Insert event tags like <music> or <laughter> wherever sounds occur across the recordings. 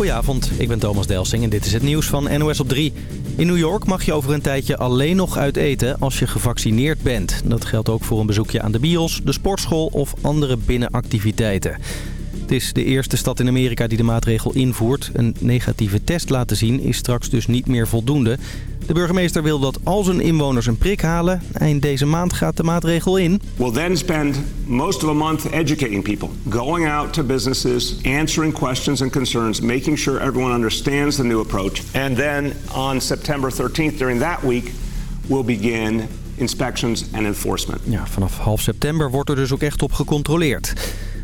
Goedenavond, ik ben Thomas Delsing en dit is het nieuws van NOS op 3. In New York mag je over een tijdje alleen nog uit eten als je gevaccineerd bent. Dat geldt ook voor een bezoekje aan de bios, de sportschool of andere binnenactiviteiten. Het is de eerste stad in Amerika die de maatregel invoert. Een negatieve test laten zien is straks dus niet meer voldoende. De burgemeester wil dat al zijn inwoners een prik halen. Eind deze maand gaat de maatregel in. We'll then spend most of a month educating people, going out to businesses, answering questions and concerns, making sure everyone understands the new approach. And then on September 13th, during that week, we'll begin inspections and enforcement. Ja, vanaf half september wordt er dus ook echt op gecontroleerd.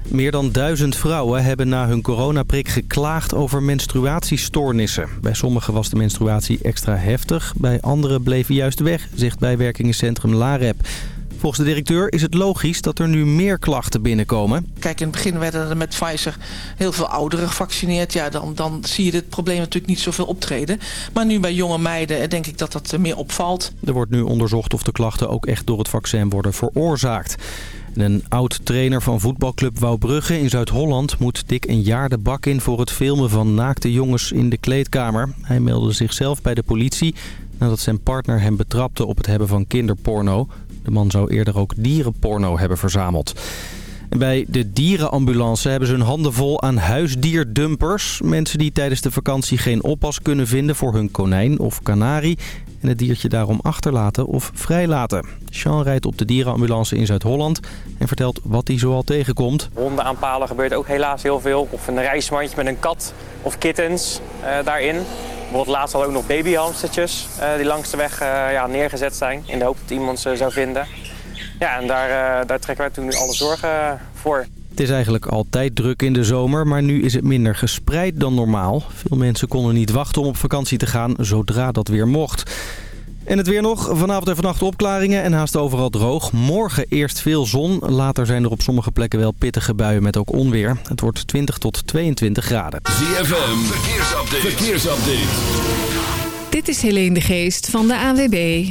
Meer dan duizend vrouwen hebben na hun coronaprik geklaagd over menstruatiestoornissen. Bij sommigen was de menstruatie extra heftig, bij anderen bleven juist weg, zegt bijwerkingencentrum LAREP. Volgens de directeur is het logisch dat er nu meer klachten binnenkomen. Kijk, in het begin werden er met Pfizer heel veel ouderen gevaccineerd. Ja, dan, dan zie je dit probleem natuurlijk niet zoveel optreden. Maar nu bij jonge meiden denk ik dat dat meer opvalt. Er wordt nu onderzocht of de klachten ook echt door het vaccin worden veroorzaakt. Een oud-trainer van voetbalclub Wouwbrugge in Zuid-Holland moet dik een jaar de bak in voor het filmen van naakte jongens in de kleedkamer. Hij meldde zichzelf bij de politie nadat zijn partner hem betrapte op het hebben van kinderporno. De man zou eerder ook dierenporno hebben verzameld. Bij de dierenambulance hebben ze hun handen vol aan huisdierdumpers. Mensen die tijdens de vakantie geen oppas kunnen vinden voor hun konijn of kanarie... het diertje daarom achterlaten of vrijlaten. Sean rijdt op de dierenambulance in Zuid-Holland en vertelt wat hij zoal tegenkomt. Honden aanpalen gebeurt ook helaas heel veel. Of een reismandje met een kat of kittens uh, daarin. Bijvoorbeeld laatst al ook nog babyhamstertjes uh, die langs de weg uh, ja, neergezet zijn. In de hoop dat iemand ze zou vinden. Ja, en daar, daar trekken wij toen alle zorgen voor. Het is eigenlijk altijd druk in de zomer, maar nu is het minder gespreid dan normaal. Veel mensen konden niet wachten om op vakantie te gaan zodra dat weer mocht. En het weer nog. Vanavond en vannacht opklaringen en haast overal droog. Morgen eerst veel zon. Later zijn er op sommige plekken wel pittige buien met ook onweer. Het wordt 20 tot 22 graden. ZFM, verkeersupdate. verkeersupdate. Dit is Helene de Geest van de ANWB.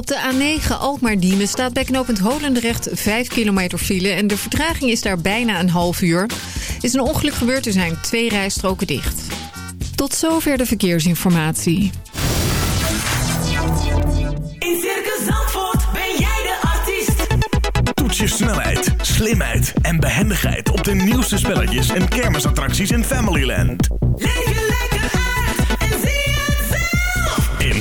Op de A9 Alkmaar-Diemen staat bij knooppunt Holendrecht 5 kilometer file... en de vertraging is daar bijna een half uur. Is een ongeluk gebeurd, er zijn twee rijstroken dicht. Tot zover de verkeersinformatie. In Circus Zandvoort ben jij de artiest. Toets je snelheid, slimheid en behendigheid... op de nieuwste spelletjes en kermisattracties in Familyland. Leef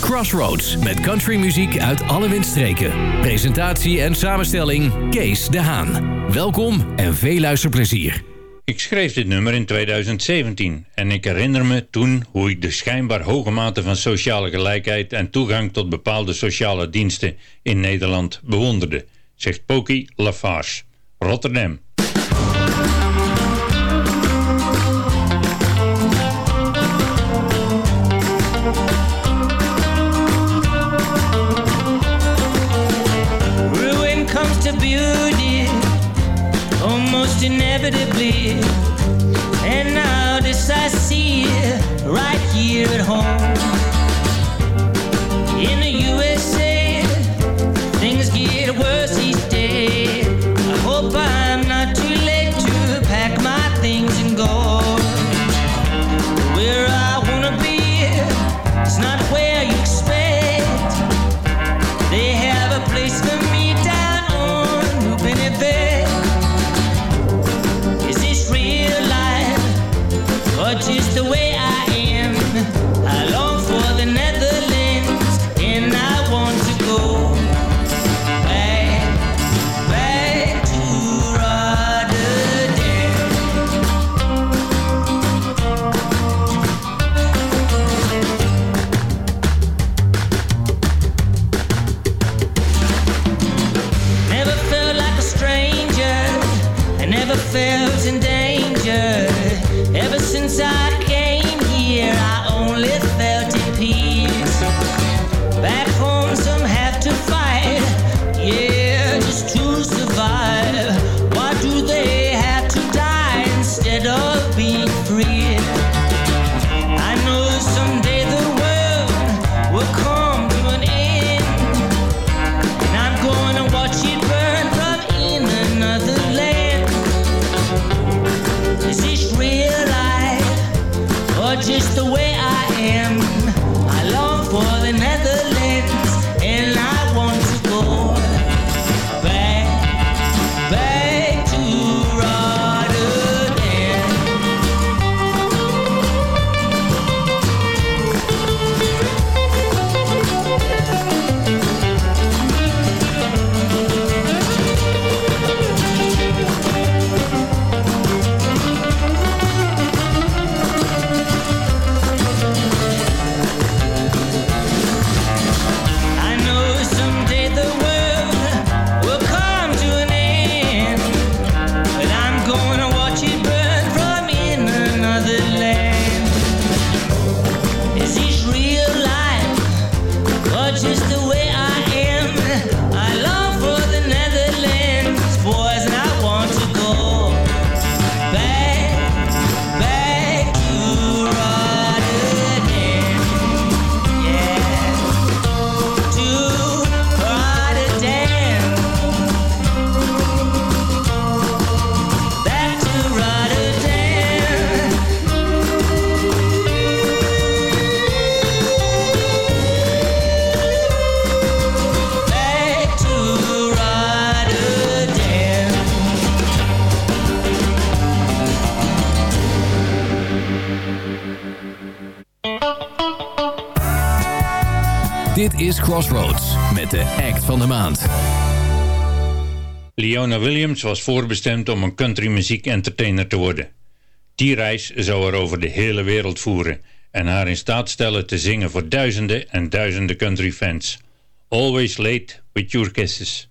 Crossroads met countrymuziek uit alle windstreken. Presentatie en samenstelling Kees de Haan. Welkom en veel luisterplezier. Ik schreef dit nummer in 2017 en ik herinner me toen hoe ik de schijnbaar hoge mate van sociale gelijkheid en toegang tot bepaalde sociale diensten in Nederland bewonderde, zegt Poki Lafarge, Rotterdam. Inevitably. And now this I see right here at home. Dit is Crossroads met de act van de maand. Leona Williams was voorbestemd om een countrymuziek entertainer te worden. Die reis zou haar over de hele wereld voeren en haar in staat stellen te zingen voor duizenden en duizenden countryfans. Always late with your kisses.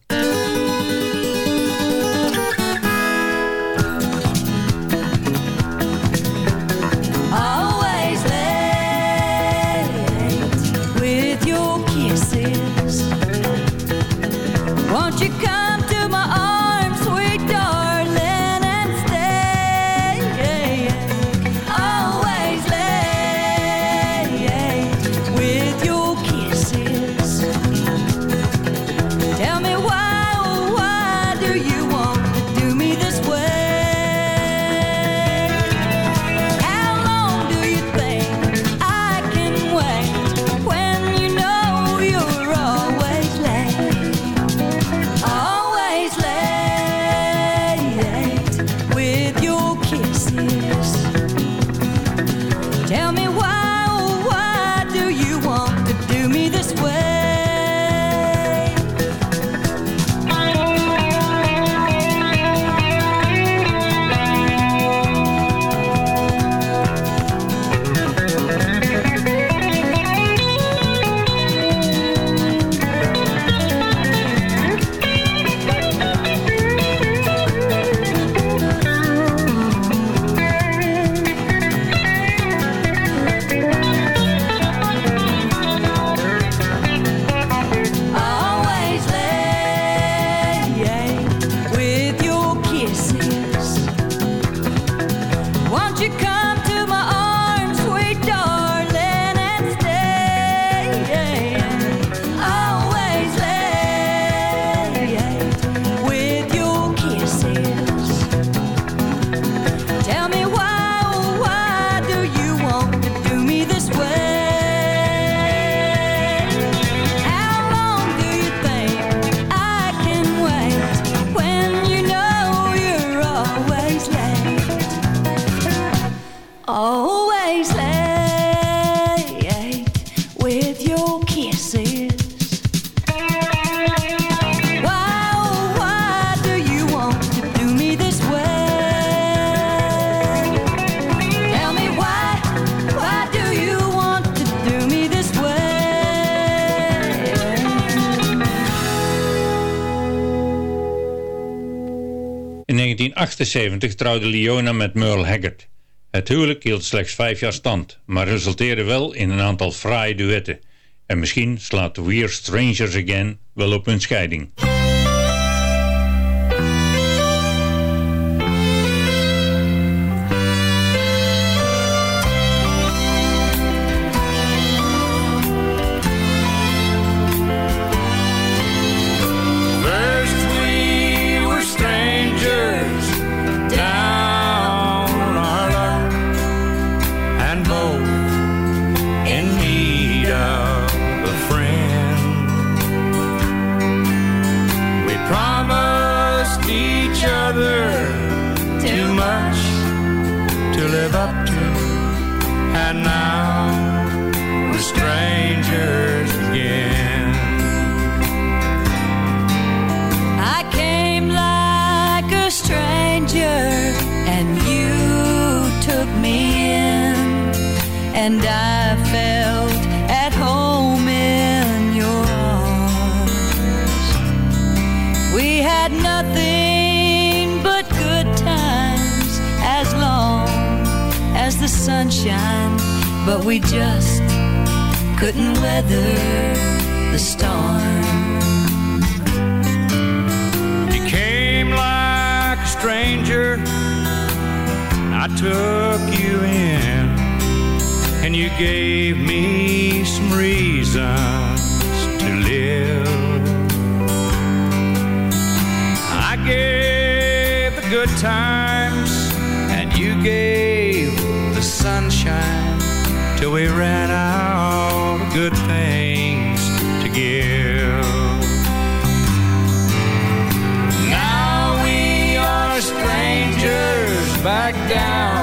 1978 trouwde Leona met Merle Haggard. Het huwelijk hield slechts vijf jaar stand, maar resulteerde wel in een aantal fraaie duetten. En misschien slaat We're Strangers Again wel op hun scheiding. And I felt at home in your arms. We had nothing but good times as long as the sunshine, but we just couldn't weather the storm. You came like a stranger. I took you in, you gave me some reasons to live. I gave the good times, and you gave the sunshine till we ran out of good things to give. Now we are strangers back down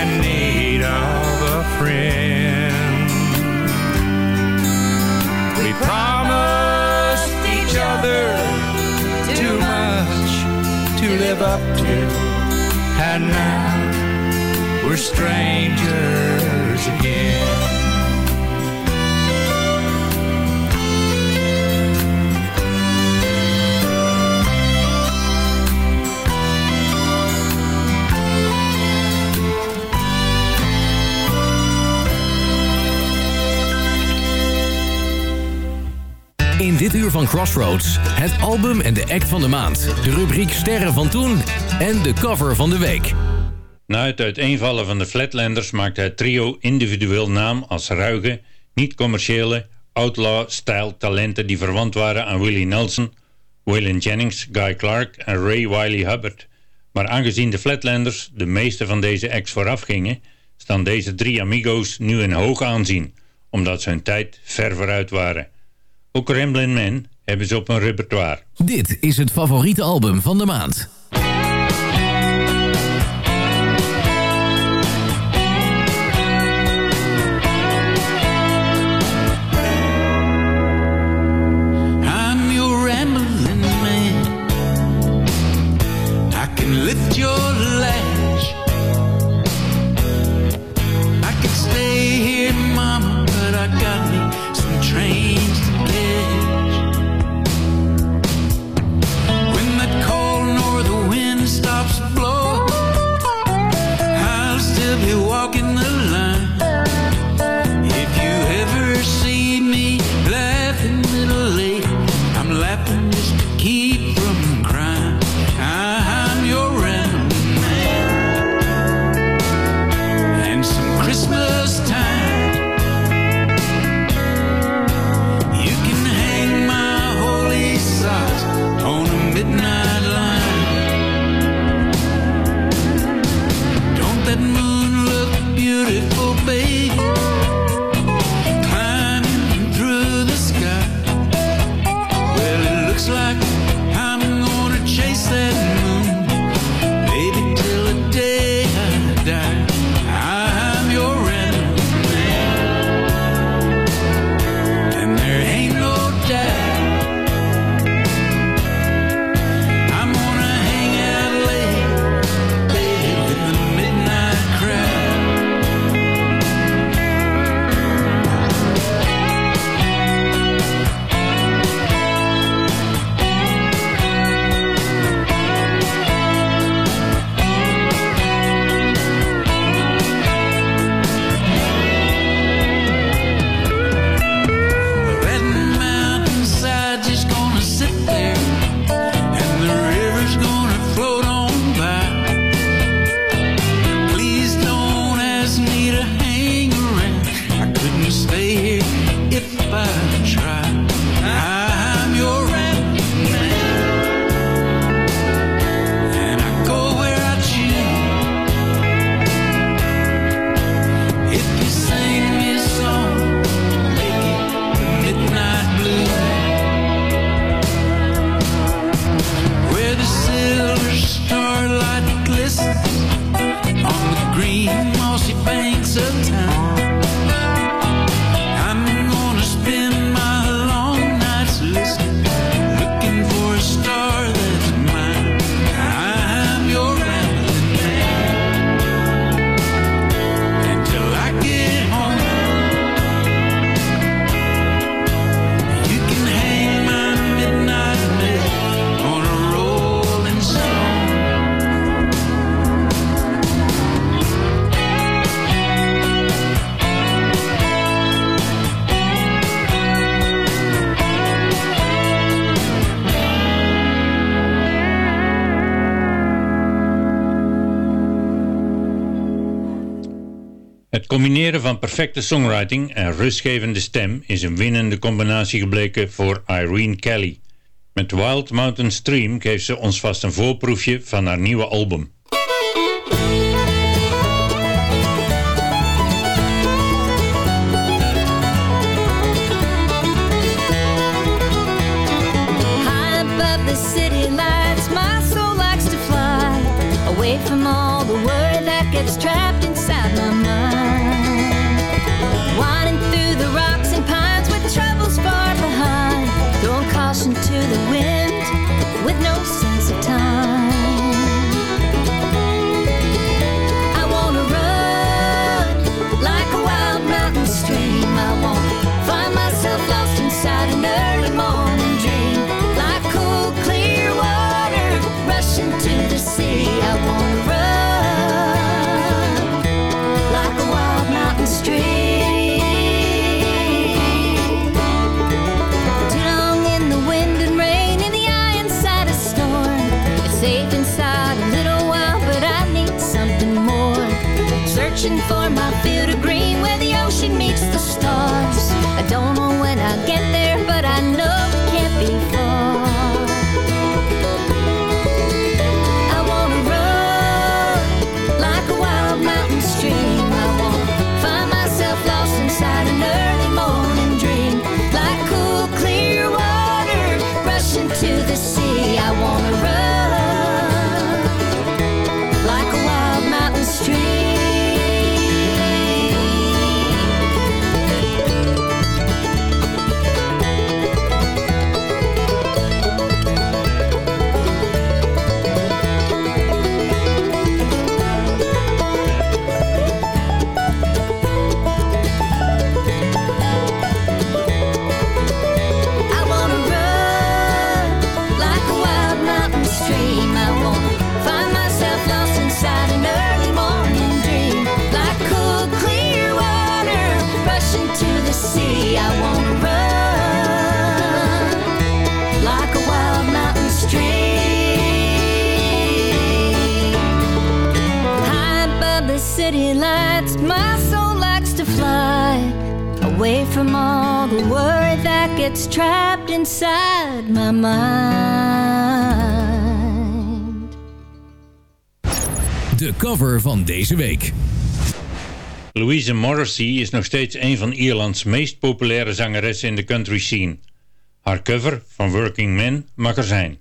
in need of a friend. We promised each other too much to live up to, and now we're strangers again. In dit uur van Crossroads, het album en de act van de maand. De rubriek Sterren van Toen en de cover van de week. Na het uiteenvallen van de Flatlanders maakte het trio individueel naam als ruige, niet-commerciële, outlaw-style talenten die verwant waren aan Willie Nelson, Waylon Jennings, Guy Clark en Ray Wiley Hubbard. Maar aangezien de Flatlanders de meeste van deze acts vooraf gingen, staan deze drie amigo's nu in hoog aanzien, omdat ze hun tijd ver vooruit waren. Ook Ramblin' Man hebben ze op hun repertoire. Dit is het favoriete album van de maand. Het combineren van perfecte songwriting en rustgevende stem is een winnende combinatie gebleken voor Irene Kelly. Met Wild Mountain Stream geeft ze ons vast een voorproefje van haar nieuwe album. cover van deze week. Louise Morrissey is nog steeds een van Ierlands meest populaire zangeressen in de country scene. Haar cover van Working Men mag er zijn.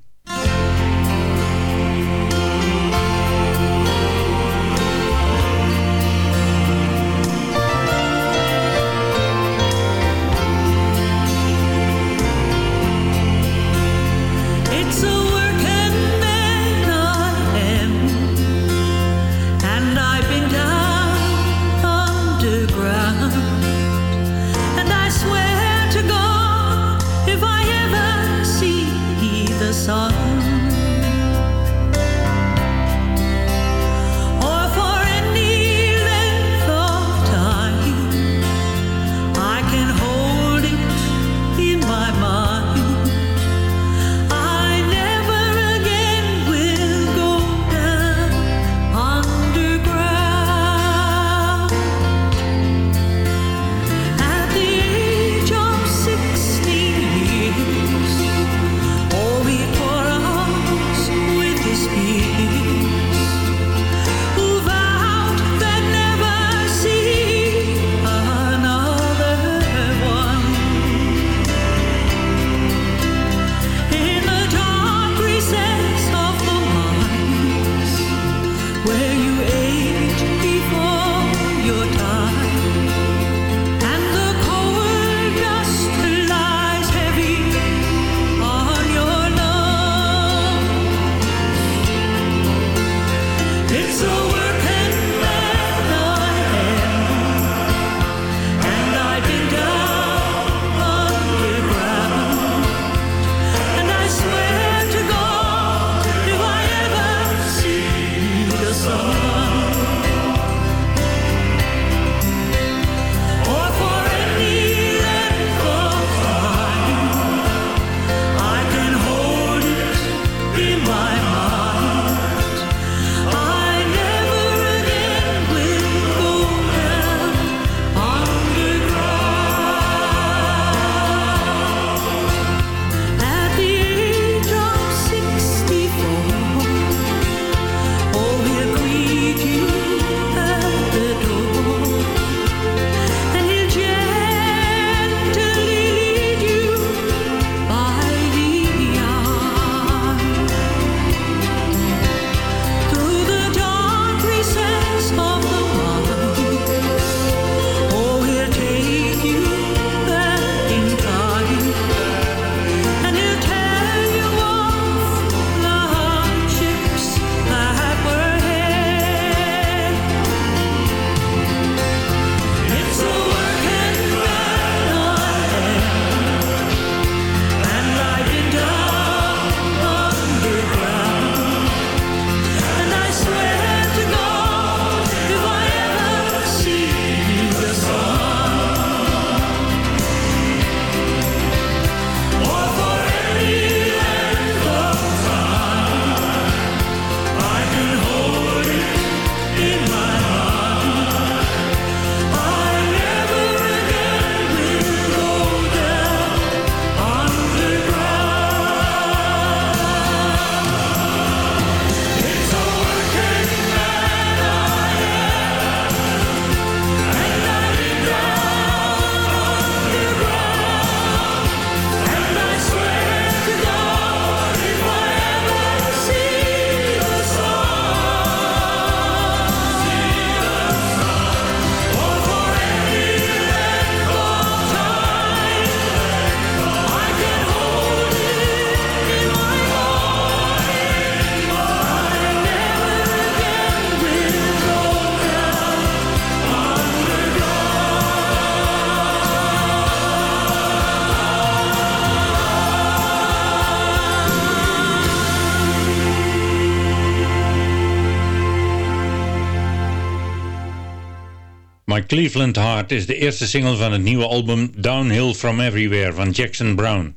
Cleveland Heart is de eerste single van het nieuwe album Downhill From Everywhere van Jackson Brown.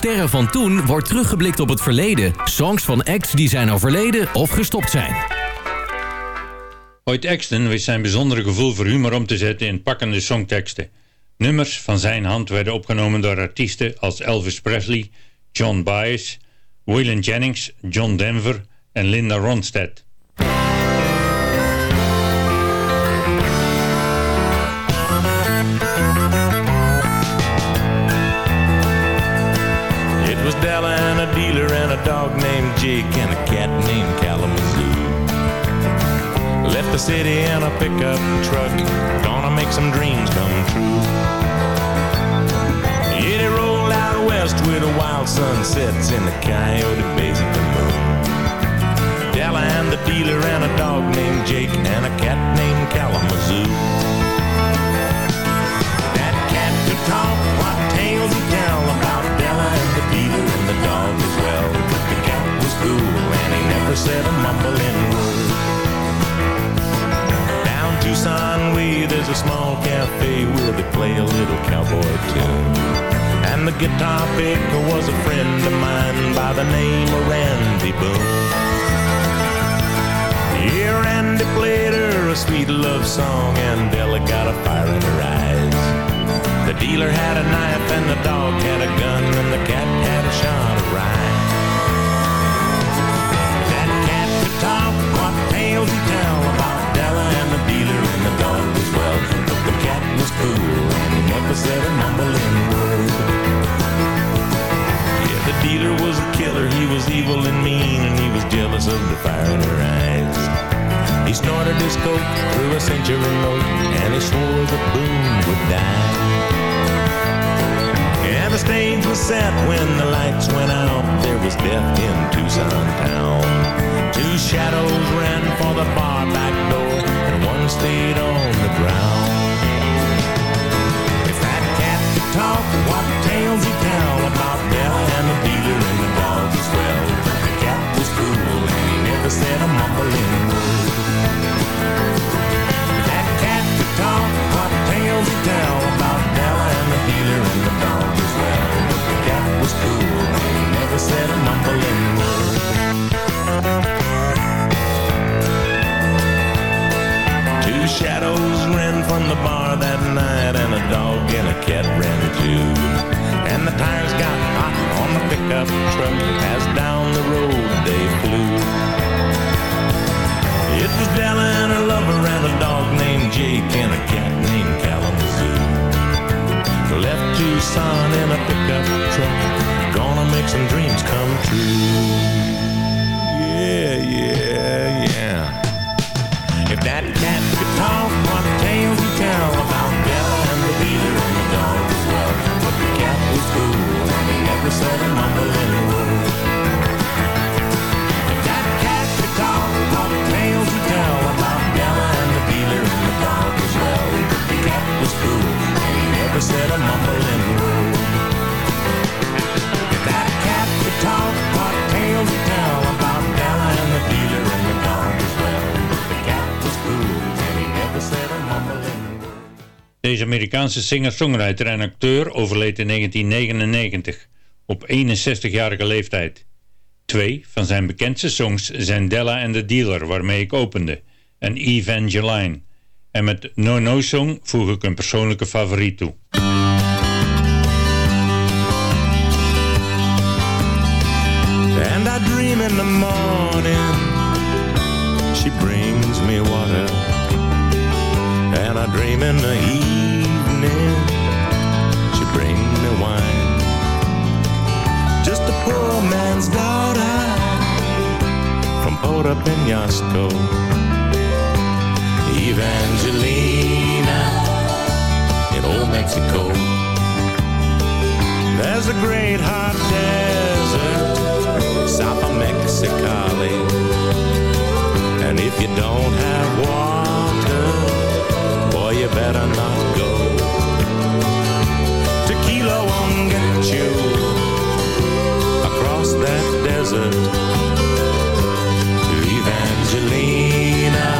Sterren van toen wordt teruggeblikt op het verleden. Songs van acts die zijn overleden of gestopt zijn. Hoyt Axton wist zijn bijzondere gevoel voor humor om te zetten in pakkende songteksten. Nummers van zijn hand werden opgenomen door artiesten als Elvis Presley, John Baez, Waylon Jennings, John Denver en Linda Ronstadt. A dog named Jake and a cat named Kalamazoo. Left the city in a pickup truck, gonna make some dreams come true. Yeah, they rolled out west with the wild sunsets in the Coyote Basin of the moon. Della and the dealer and a dog named Jake and a cat named Kalamazoo. That cat could talk, what tales he tell never said a mumbling word. Down Tucson way, there's a small cafe where they play a little cowboy tune. And the guitar picker was a friend of mine by the name of Randy Boone. Yeah, Randy played her a sweet love song, and Della got a fire in her eyes. The dealer had a knife, and the dog had a gun, and the cat had a shot of rye. Tales he tell about Della and the dealer and the dog as well. But the cat was cool, and he never said a mumbling word. Yeah, the dealer was a killer. He was evil and mean, and he was jealous of the fire in her eyes. He snorted his coke through a century note, and he swore that Boone would die. And the stage was set when the lights went out. There was death in Tucson town. Two shadows ran for the bar back door, and one stayed on the ground. If that cat could talk, what tales he tell about death and the dealer and the dog as well. The cat was cool and he never said a mumbling word. If that cat could talk, what tales he tell about Amerikaanse singer-songwriter en acteur overleed in 1999 op 61-jarige leeftijd. Twee van zijn bekendste songs zijn Della and the Dealer, waarmee ik opende, en Evangeline. En met No No Song voeg ik een persoonlijke favoriet toe. And I dream in the morning, she brings me water. And I dream in the man's daughter from Puerto Penasco. Evangelina in old Mexico. There's a great hot desert south of Mexicali. And if you don't have water, boy, you better not go. Desert Evangelina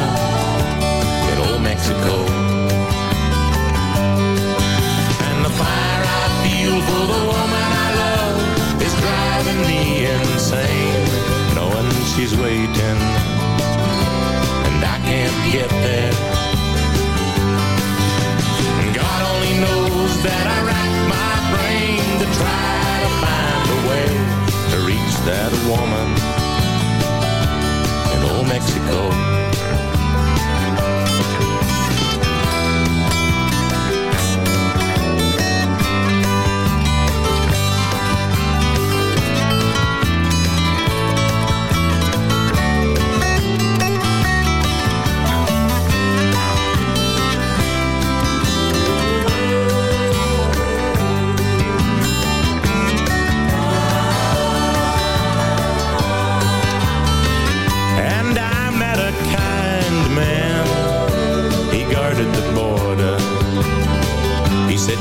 in old Mexico. And the fire I feel for the woman I love is driving me insane, knowing she's waiting, and I can't get there. God only knows that I rack my brain to try that woman in old Mexico.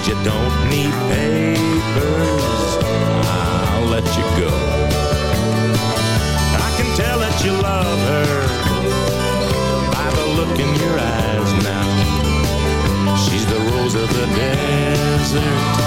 You don't need papers. I'll let you go. I can tell that you love her by the look in your eyes now. She's the rose of the desert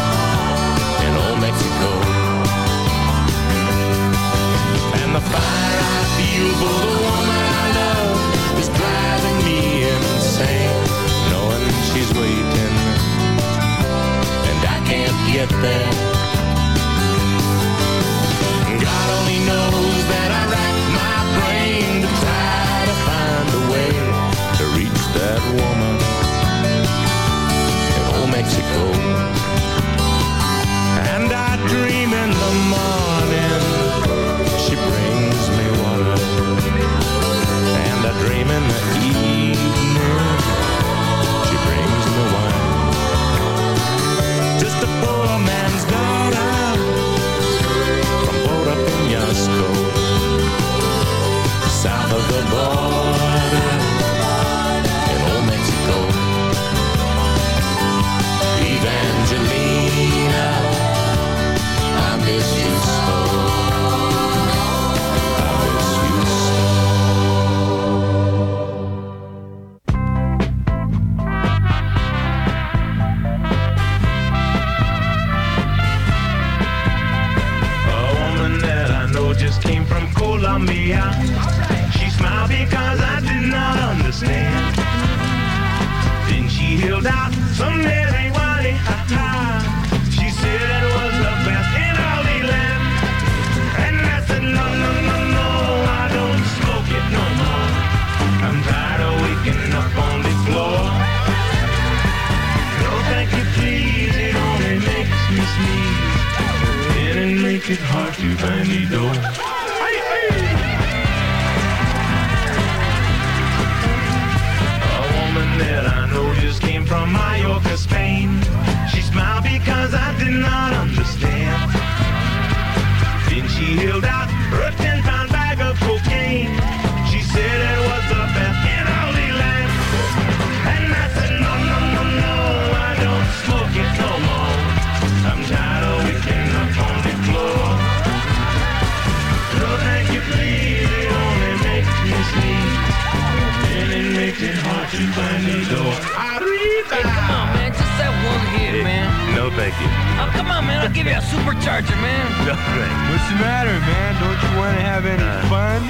I'll give you a supercharger, man. <laughs> No. What's the matter, man? Don't you want to have any uh, fun?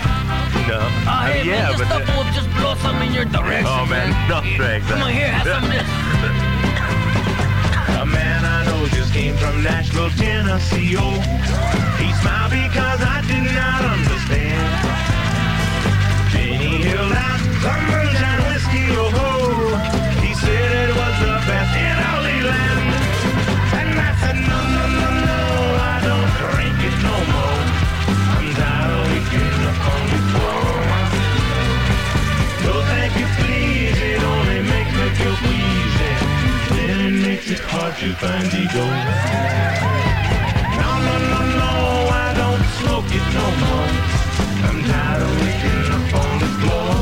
No. Oh, I hey, mean, man, yeah, this but stuff uh, will just blow something in your direction, Oh, man, no thanks. Uh, Come on, here, have some of this. <laughs> A man I know just came from Nashville, Tennessee. Oh, he smiled because I did not understand. Then he held it hard to find door. No, no, no, no, I don't smoke it no more. I'm tired of waking up on the floor.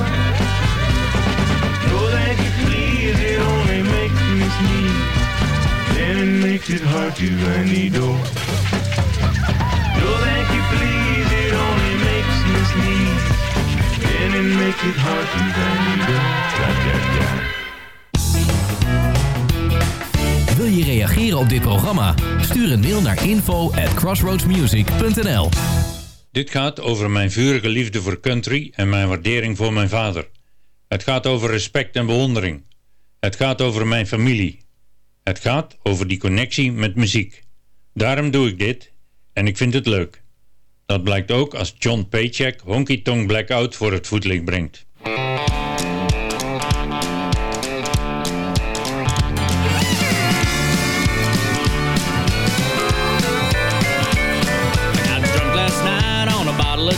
No, thank you, please. It only makes me sneeze. Then it makes it hard to find door. No, thank you, please. It only makes me sneeze. Then it makes it hard to find the je reageren op dit programma? Stuur een mail naar info at crossroadsmusic.nl Dit gaat over mijn vurige liefde voor country en mijn waardering voor mijn vader. Het gaat over respect en bewondering. Het gaat over mijn familie. Het gaat over die connectie met muziek. Daarom doe ik dit en ik vind het leuk. Dat blijkt ook als John Paycheck Honky Tonk Blackout voor het voetlicht brengt.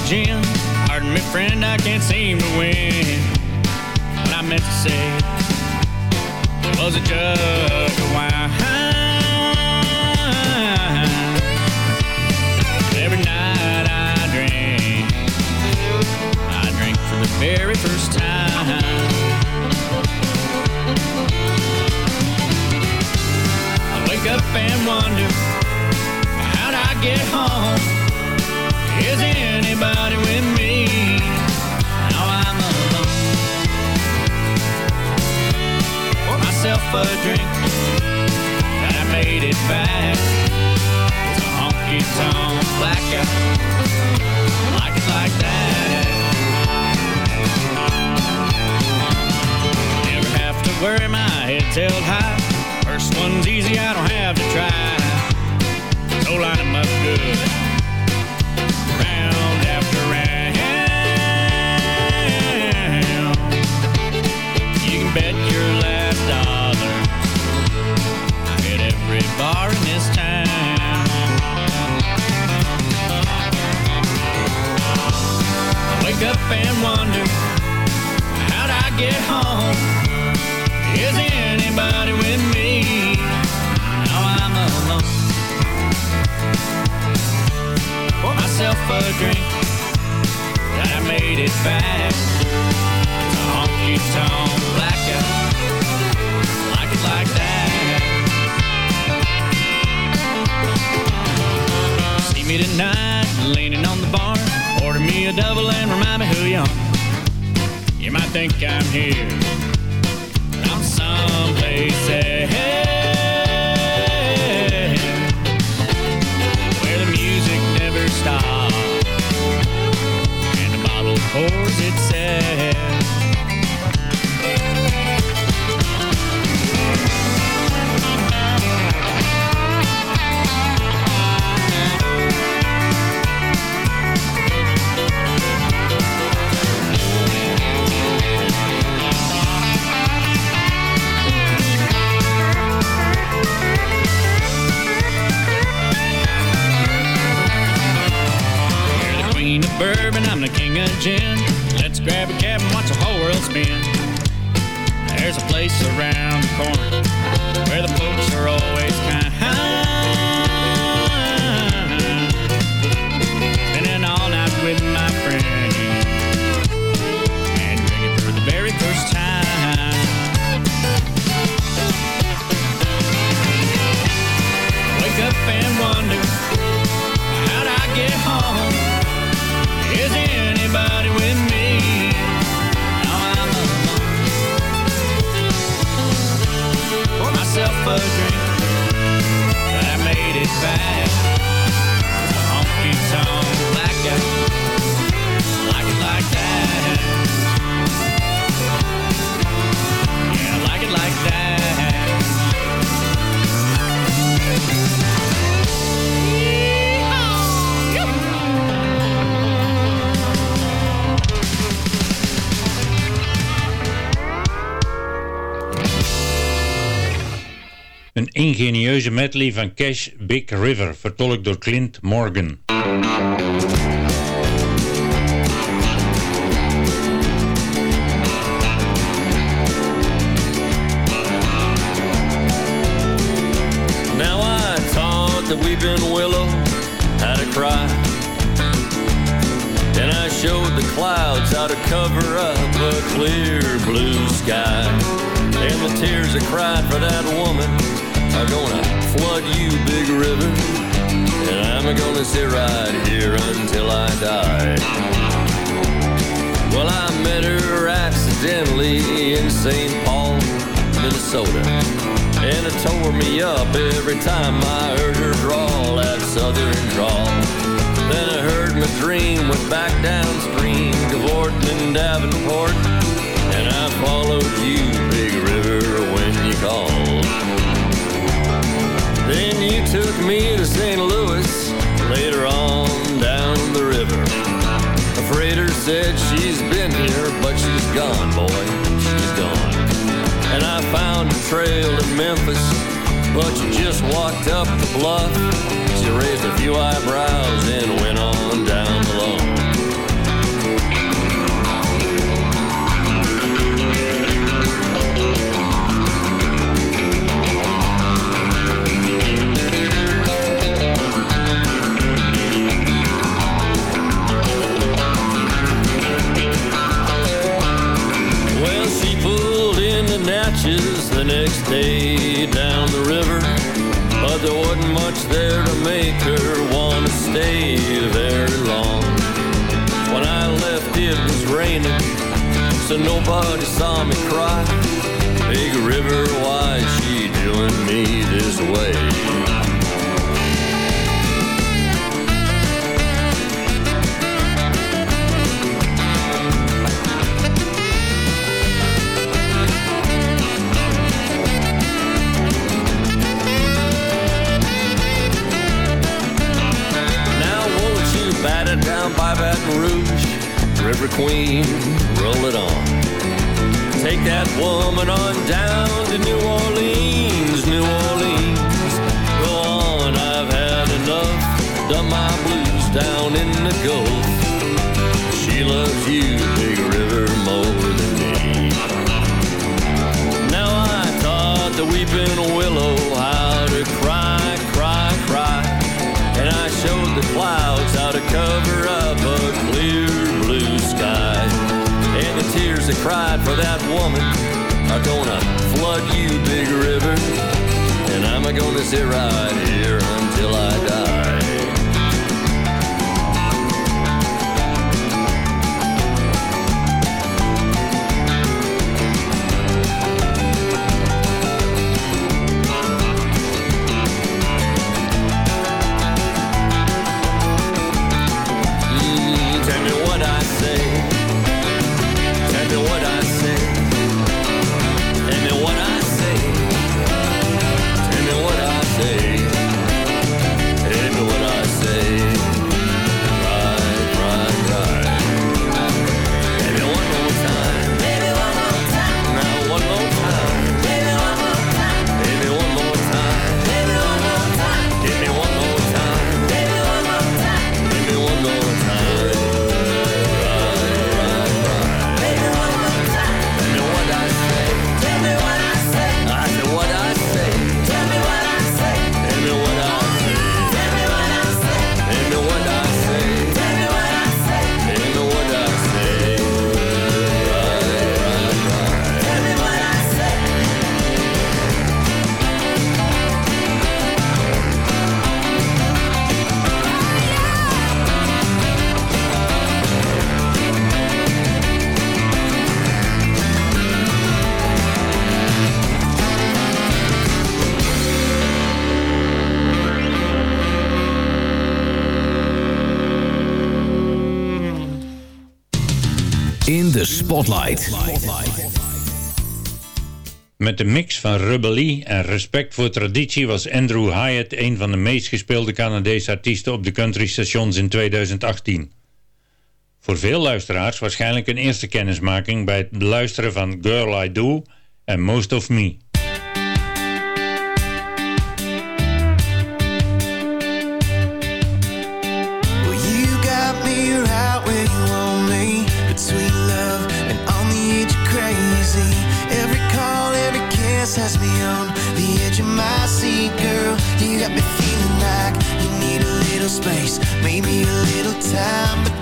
Gin. Pardon me, friend, I can't seem to win. What I meant to say was a jug of wine. Every night I drink, I drink for the very first time. I wake up and wonder how'd I get home? A drink, and I made it back. It's a honky tonk blackout, like like that. Never have to worry, my held high. First one's easy, I don't have to try. So line 'em up good. Every bar in this town. I wake up and wonder, how'd I get home? Is anybody with me? Now I'm alone. Pour myself a drink, I made it back. It's honky tonk blackout, like it like that. Me tonight, leaning on the bar. Order me a double and remind me who you are. You might think I'm here, but I'm someplace else. Where the music never stops bourbon, I'm the king of gin. Let's grab a cab and watch the whole world spin. There's a place around the corner a drink, medley van Cash Big River, vertolkt door Clint Morgan. Now I taught the weeping willow how to cry. And I showed the clouds how to cover up a clear blue sky. And the tears that cried for that woman are gonna flood you, big river. And I'm gonna sit right here until I die. Well, I met her accidentally in St. Paul, Minnesota. And it tore me up every time I heard her drawl that southern drawl. Then I heard my dream went back downstream to Vorton and Davenport. And I followed you, Big River, when you called. Then you took me to St. Louis, later on down the river. A freighter said she's been here, but she's gone, boy, she's gone. And I found a trail in Memphis, but you just walked up the bluff. She raised a few eyebrows and went on down Spotlight. Met de mix van rebellie en respect voor traditie was Andrew Hyatt een van de meest gespeelde Canadese artiesten op de country stations in 2018. Voor veel luisteraars waarschijnlijk een eerste kennismaking bij het luisteren van Girl I Do en Most of Me. easy Every call, every kiss has me on The edge of my seat, girl. You got me feeling like You need a little space Maybe a little time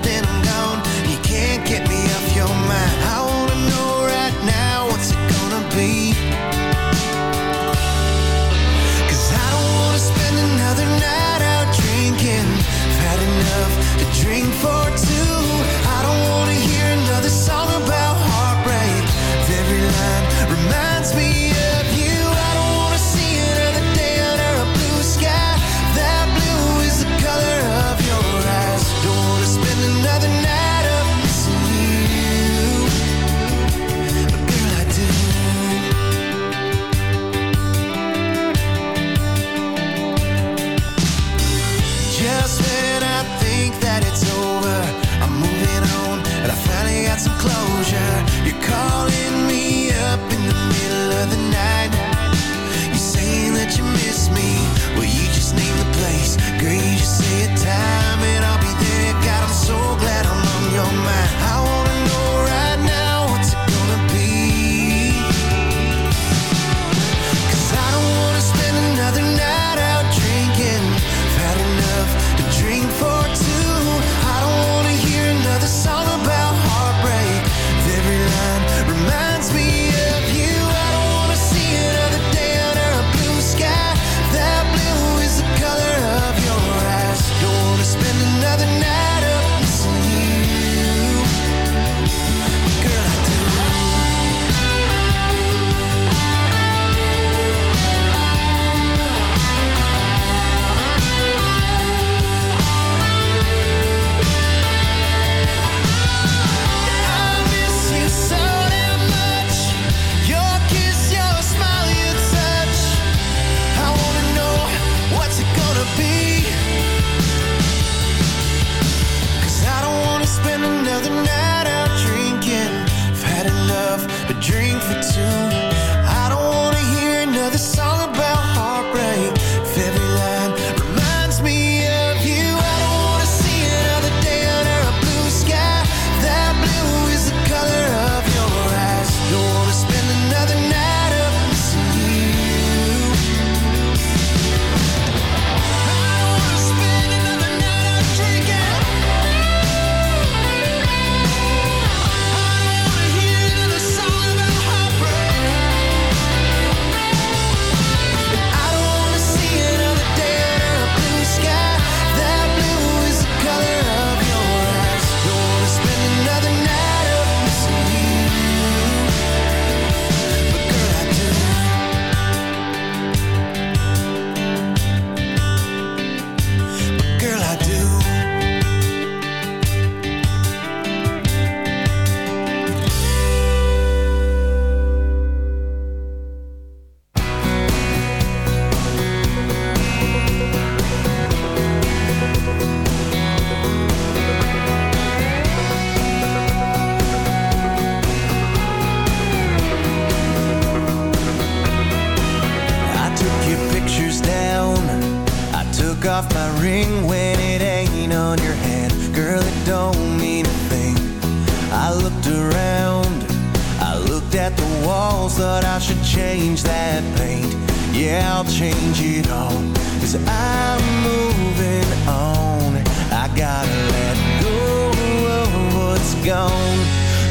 Thought that I should change that paint. Yeah, I'll change it all. Cause I'm moving on. I gotta let go of what's gone.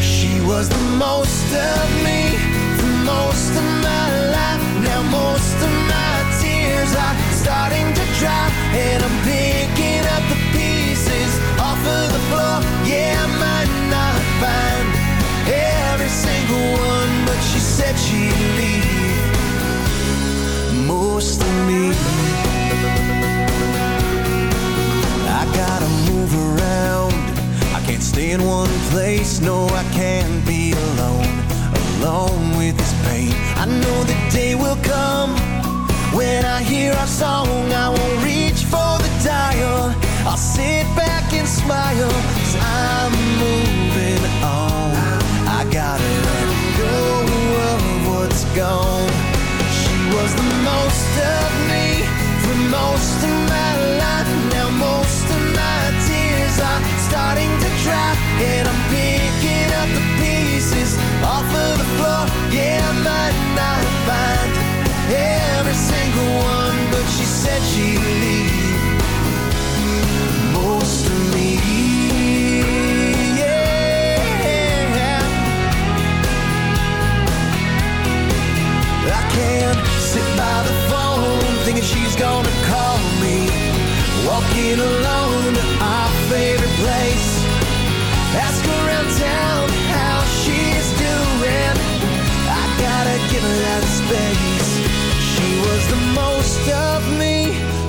She was the most of me, the most of my life. Now most of my tears are starting to dry. And I'm picking to I gotta move around. I can't stay in one place. No, I can't be alone. Alone with this pain. I know the day will come When I hear our song. I won't reach for the dial. I'll sit back and smile Cause I'm moving on. I gotta let go of what's gone. Was the most of me for most of my life. Now most of my tears are starting to dry, and I'm gonna call me. Walking alone to our favorite place. Ask around town how she's doing. I gotta give her that space. She was the most of me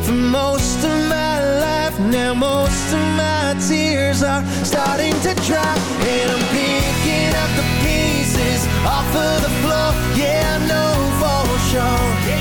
for most of my life. Now most of my tears are starting to dry, and I'm picking up the pieces off of the floor. Yeah, I know for sure.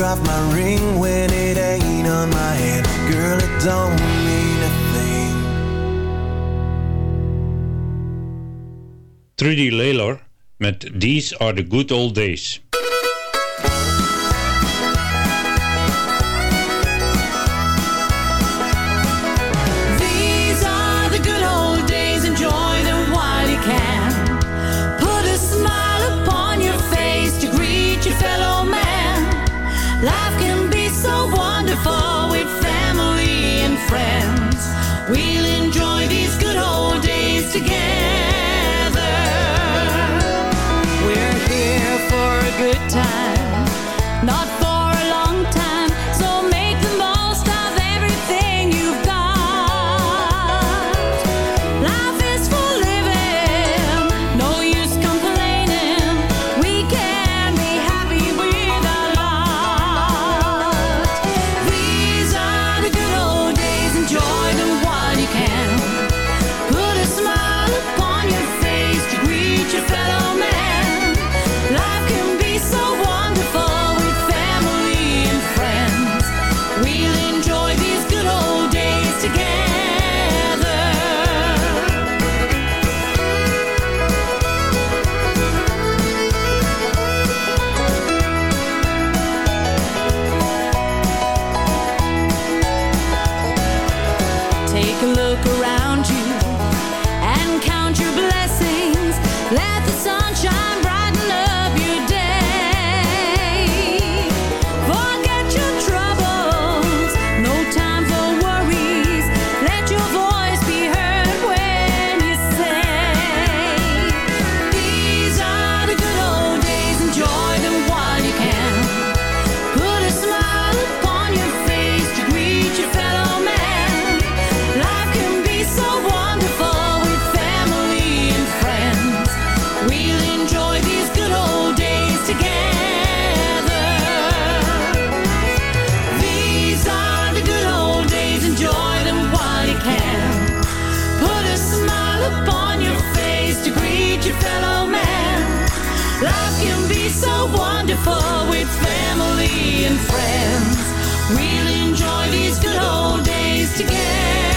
took off my ring when it ain't on my hand. Girl, it don't mean a thing. Trudy Laylor met These Are The Good Old Days. So wonderful with family and friends. We'll enjoy these good old days together.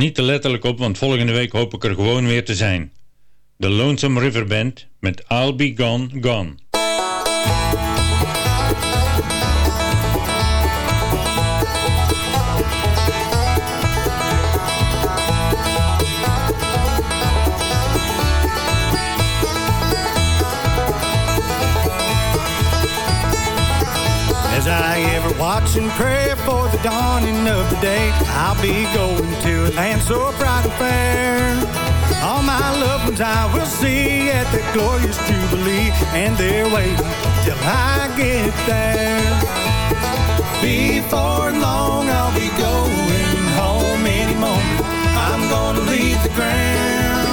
Niet te letterlijk op, want volgende week hoop ik er gewoon weer te zijn. The Lonesome River Band met I'll Be Gone, Gone. As I ever watch and pray dawning of the day, I'll be going to a land so bright and fair. All my loved ones I will see at the glorious jubilee, and they're waiting till I get there. Before long, I'll be going home any moment. I'm gonna leave the ground.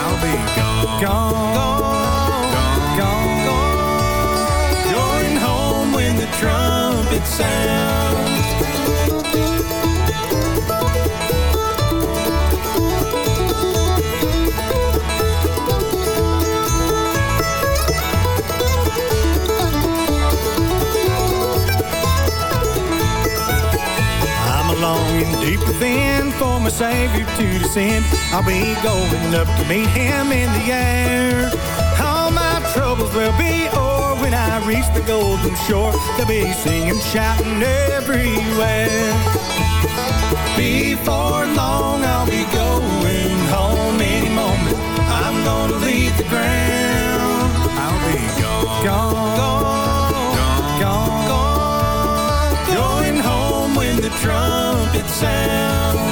I'll be gone, gone, gone, gone, gone. Going home when the trumpet sounds. Deep within for my Savior to descend. I'll be going up to meet Him in the air. All my troubles will be o'er when I reach the golden shore. They'll be singing, shouting everywhere. Before long, I'll be going home any moment. I'm gonna leave the ground. I'll be gone, gone, gone, gone. Going home when the sounds.